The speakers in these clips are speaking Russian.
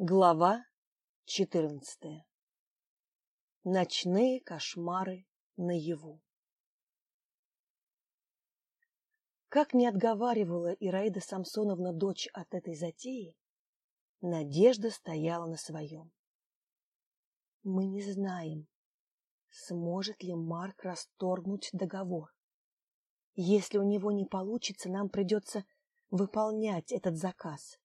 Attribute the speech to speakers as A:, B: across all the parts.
A: Глава четырнадцатая. Ночные кошмары наяву. Как не отговаривала Ираида Самсоновна дочь от этой затеи, Надежда стояла на своем. Мы не знаем, сможет ли Марк расторгнуть договор. Если у него не получится, нам придется выполнять этот заказ.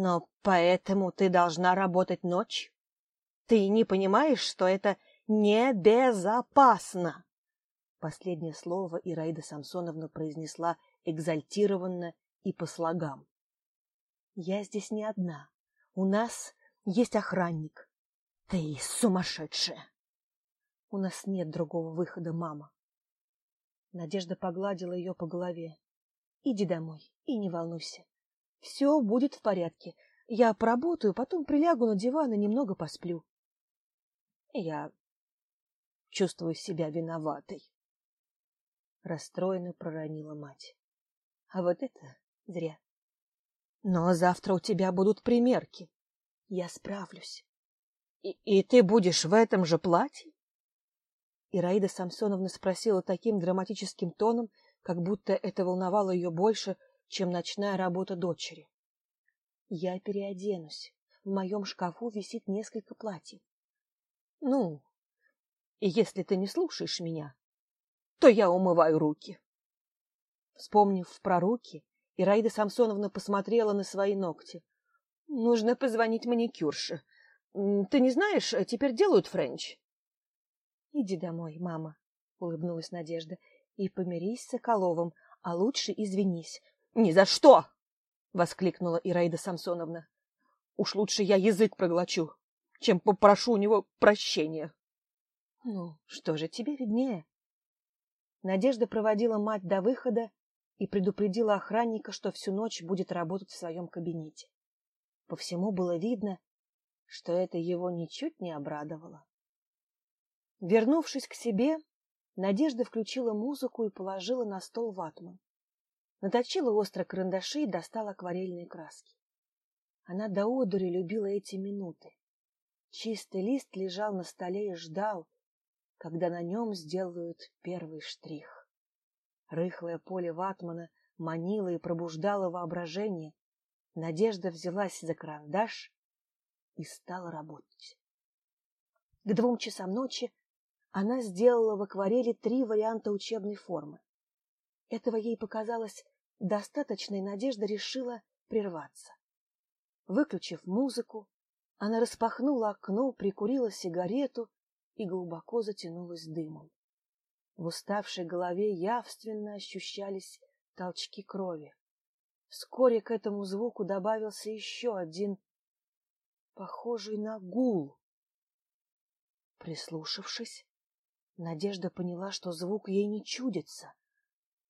A: Но поэтому ты должна работать ночью? Ты не понимаешь, что это небезопасно? Последнее слово Ираида Самсоновна произнесла экзальтированно и по слогам. Я здесь не одна. У нас есть охранник. Ты сумасшедшая. У нас нет другого выхода, мама. Надежда погладила ее по голове. Иди домой и не волнуйся. Все будет в порядке. Я поработаю, потом прилягу на диван и немного посплю. Я чувствую себя виноватой. Расстроенно проронила мать. А вот это зря. Но завтра у тебя будут примерки. Я справлюсь. И, и ты будешь в этом же платье? Ираида Самсоновна спросила таким драматическим тоном, как будто это волновало ее больше, чем ночная работа дочери. Я переоденусь. В моем шкафу висит несколько платьев. Ну, и если ты не слушаешь меня, то я умываю руки. Вспомнив про руки, Ираида Самсоновна посмотрела на свои ногти. Нужно позвонить маникюрше. Ты не знаешь, теперь делают френч. Иди домой, мама, улыбнулась Надежда, и помирись с Соколовым, а лучше извинись. Ни за что! воскликнула Ираида Самсоновна. Уж лучше я язык проглочу, чем попрошу у него прощения. Ну, что же, тебе виднее. Надежда проводила мать до выхода и предупредила охранника, что всю ночь будет работать в своем кабинете. По всему было видно, что это его ничуть не обрадовало. Вернувшись к себе, Надежда включила музыку и положила на стол ватман. Наточила остро карандаши и достала акварельные краски. Она до одури любила эти минуты. Чистый лист лежал на столе и ждал, когда на нем сделают первый штрих. Рыхлое поле ватмана манило и пробуждало воображение. Надежда взялась за карандаш и стала работать. К двум часам ночи она сделала в акварели три варианта учебной формы. Этого ей показалось достаточно, и Надежда решила прерваться. Выключив музыку, она распахнула окно, прикурила сигарету и глубоко затянулась дымом. В уставшей голове явственно ощущались толчки крови. Вскоре к этому звуку добавился еще один, похожий на гул. Прислушавшись, Надежда поняла, что звук ей не чудится.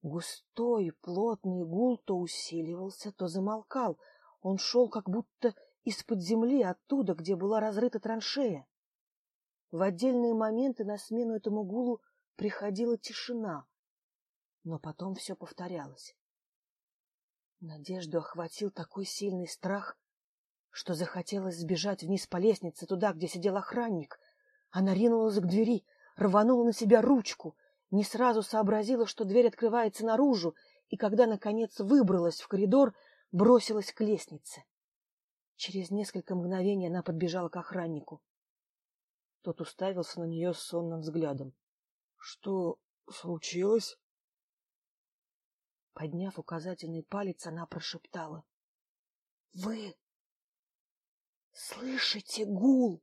A: Густой, плотный гул то усиливался, то замолкал. Он шел как будто из-под земли, оттуда, где была разрыта траншея. В отдельные моменты на смену этому гулу приходила тишина, но потом все повторялось. Надежду охватил такой сильный страх, что захотелось сбежать вниз по лестнице, туда, где сидел охранник. Она ринулась к двери, рванула на себя ручку — не сразу сообразила, что дверь открывается наружу, и когда, наконец, выбралась в коридор, бросилась к лестнице. Через несколько мгновений она подбежала к охраннику. Тот уставился на нее сонным взглядом. — Что случилось? Подняв указательный палец, она прошептала. — Вы слышите гул?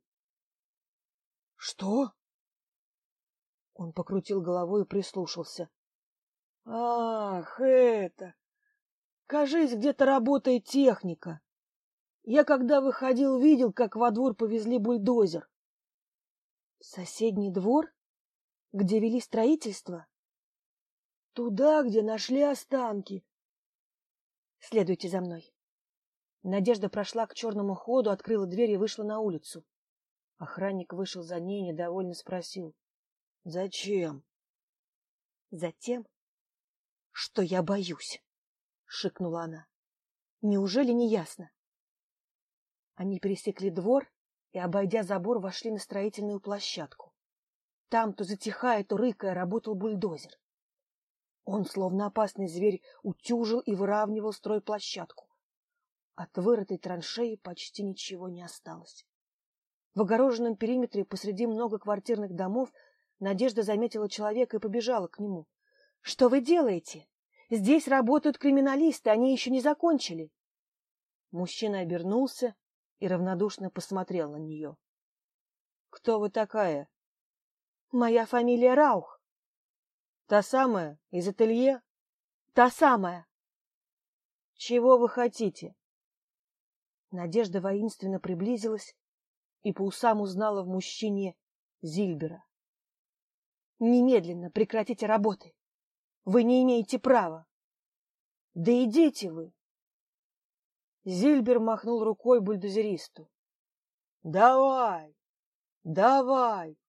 A: — Что? Он покрутил головой и прислушался. — Ах, это! Кажись, где-то работает техника. Я, когда выходил, видел, как во двор повезли бульдозер. — Соседний двор? Где вели строительство? — Туда, где нашли останки. — Следуйте за мной. Надежда прошла к черному ходу, открыла дверь и вышла на улицу. Охранник вышел за ней и недовольно спросил. Зачем? Затем, что я боюсь, шикнула она. Неужели не ясно? Они пересекли двор и, обойдя забор, вошли на строительную площадку. Там, то затихая, то рыкая, работал бульдозер. Он, словно опасный зверь, утюжил и выравнивал стройплощадку. От вырытой траншеи почти ничего не осталось. В огороженном периметре посреди многоквартирных домов Надежда заметила человека и побежала к нему. — Что вы делаете? Здесь работают криминалисты, они еще не закончили. Мужчина обернулся и равнодушно посмотрел на нее. — Кто вы такая? — Моя фамилия Раух. — Та самая, из ателье? — Та самая. — Чего вы хотите? Надежда воинственно приблизилась и по усам узнала в мужчине Зильбера. — Немедленно прекратите работы. Вы не имеете права. — Да идите вы. Зильбер махнул рукой бульдозеристу. — Давай! Давай!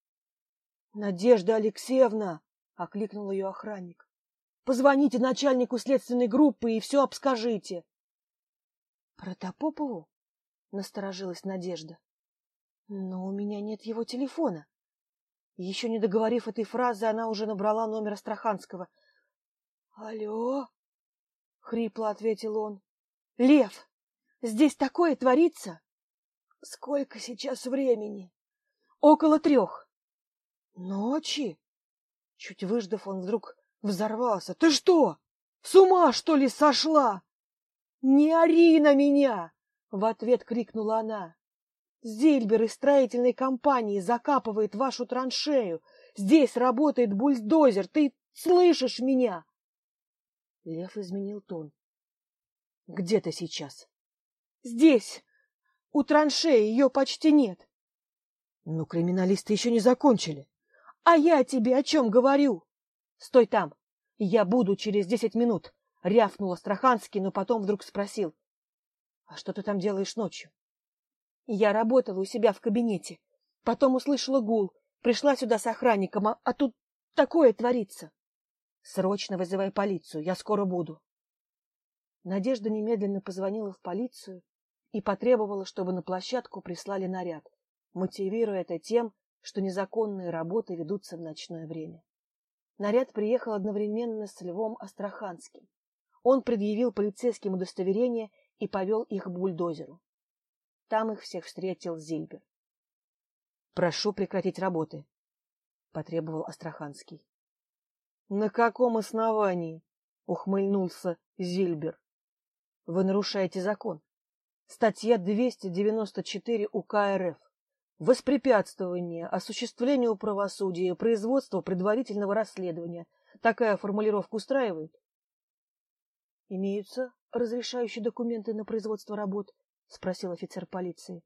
A: — Надежда Алексеевна! — окликнул ее охранник. — Позвоните начальнику следственной группы и все обскажите. — Протопопову? — насторожилась Надежда. — Но у меня нет его телефона. Еще не договорив этой фразы, она уже набрала номер Астраханского. — Алло? — хрипло ответил он. — Лев, здесь такое творится? — Сколько сейчас времени? — Около трех. — Ночи? Чуть выждав, он вдруг взорвался. — Ты что, с ума, что ли, сошла? — Не ори на меня! — в ответ крикнула она. Зильбер из строительной компании закапывает вашу траншею. Здесь работает бульдозер. Ты слышишь меня? Лев изменил тон. — Где ты сейчас? — Здесь. У траншеи ее почти нет. — Ну, криминалисты еще не закончили. — А я тебе о чем говорю? — Стой там. Я буду через десять минут. — рявкнул Астраханский, но потом вдруг спросил. — А что ты там делаешь ночью? Я работала у себя в кабинете. Потом услышала гул. Пришла сюда с охранником, а, а тут такое творится. Срочно вызывай полицию, я скоро буду. Надежда немедленно позвонила в полицию и потребовала, чтобы на площадку прислали наряд, мотивируя это тем, что незаконные работы ведутся в ночное время. Наряд приехал одновременно с Львом Астраханским. Он предъявил полицейским удостоверение и повел их к бульдозеру. Там их всех встретил Зильбер. — Прошу прекратить работы, — потребовал Астраханский. — На каком основании? — ухмыльнулся Зильбер. — Вы нарушаете закон. Статья 294 УК РФ. Воспрепятствование осуществлению правосудия производство предварительного расследования. Такая формулировка устраивает? Имеются разрешающие документы на производство работ, — спросил офицер полиции.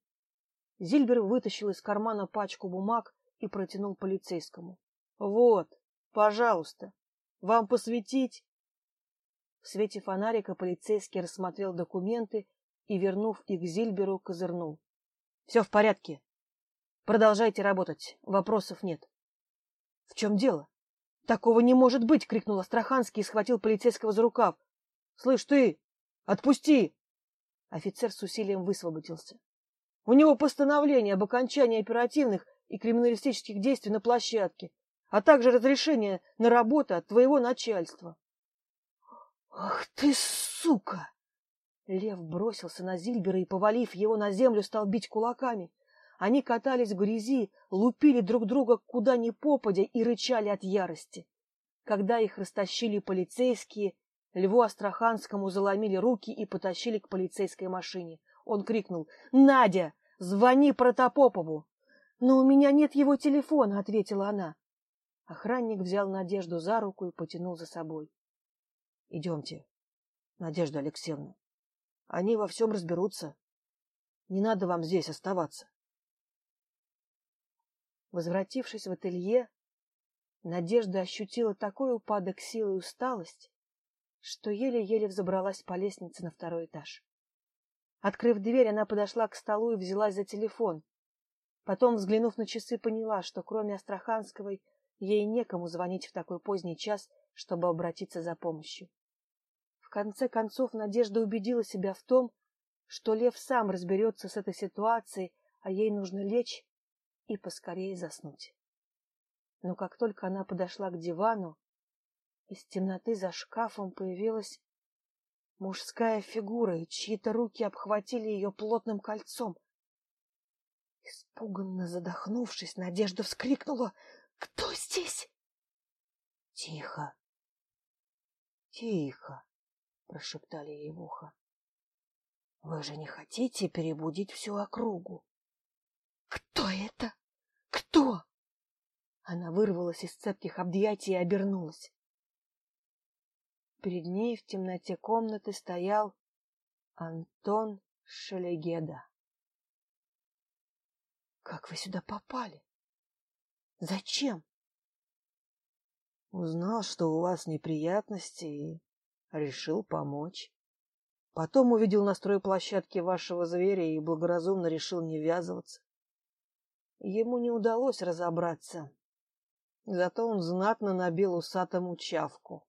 A: Зильбер вытащил из кармана пачку бумаг и протянул полицейскому. — Вот, пожалуйста, вам посветить? В свете фонарика полицейский рассмотрел документы и, вернув их Зильберу, козырнул. — Все в порядке. Продолжайте работать, вопросов нет. — В чем дело? — Такого не может быть! — крикнул Астраханский и схватил полицейского за рукав. — Слышь ты, отпусти! Офицер с усилием высвободился. У него постановление об окончании оперативных и криминалистических действий на площадке, а также разрешение на работу от твоего начальства. — Ах ты, сука! Лев бросился на Зильбера и, повалив его на землю, стал бить кулаками. Они катались в грязи, лупили друг друга куда ни попадя и рычали от ярости. Когда их растащили полицейские, Льву Астраханскому заломили руки и потащили к полицейской машине. Он крикнул «Надя, звони Протопопову!» «Но у меня нет его телефона», — ответила она. Охранник взял Надежду за руку и потянул за собой. — Идемте, Надежда Алексеевна. Они во всем разберутся. Не надо вам здесь оставаться. Возвратившись в ателье, Надежда ощутила такой упадок силы и усталость, что еле-еле взобралась по лестнице на второй этаж. Открыв дверь, она подошла к столу и взялась за телефон. Потом, взглянув на часы, поняла, что кроме Астраханской ей некому звонить в такой поздний час, чтобы обратиться за помощью. В конце концов, Надежда убедила себя в том, что Лев сам разберется с этой ситуацией, а ей нужно лечь и поскорее заснуть. Но как только она подошла к дивану, из темноты за шкафом появилась мужская фигура, и чьи-то руки обхватили ее плотным кольцом. Испуганно задохнувшись, Надежда вскрикнула. — Кто здесь? — Тихо. — Тихо, — прошептали ей в ухо. — Вы же не хотите перебудить всю округу? — Кто это? Кто? Она вырвалась из цепких объятий и обернулась. Перед ней в темноте комнаты стоял Антон Шелегеда. Как вы сюда попали? Зачем? Узнал, что у вас неприятности и решил помочь. Потом увидел на стройплощадке вашего зверя и благоразумно решил не ввязываться. Ему не удалось разобраться. Зато он знатно набил усатому чавку.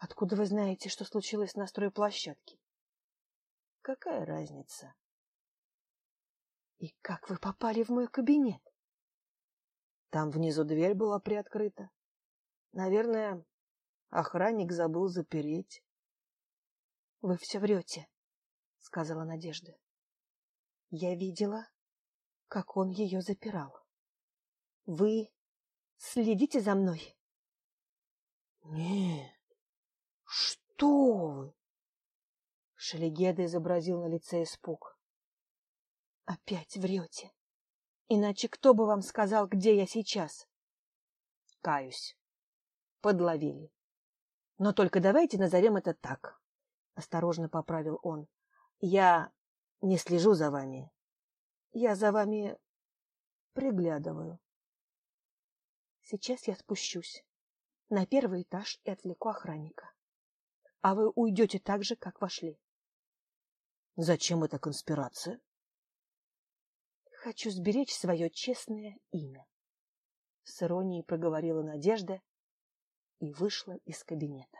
A: Откуда вы знаете, что случилось на стройплощадке? Какая разница? И как вы попали в мой кабинет? Там внизу дверь была приоткрыта. Наверное, охранник забыл запереть. — Вы все врете, — сказала Надежда. Я видела, как он ее запирал. Вы следите за мной? — Нет, что вы! Шелегеда изобразил на лице испуг. Опять врете. Иначе кто бы вам сказал, где я сейчас? Каюсь. Подловили. Но только давайте назовем это так. Осторожно поправил он. Я не слежу за вами. Я за вами приглядываю. Сейчас я спущусь на первый этаж и отвлеку охранника. А вы уйдете так же, как вошли. Зачем эта конспирация? Хочу сберечь свое честное имя. С иронией проговорила Надежда и вышла из кабинета.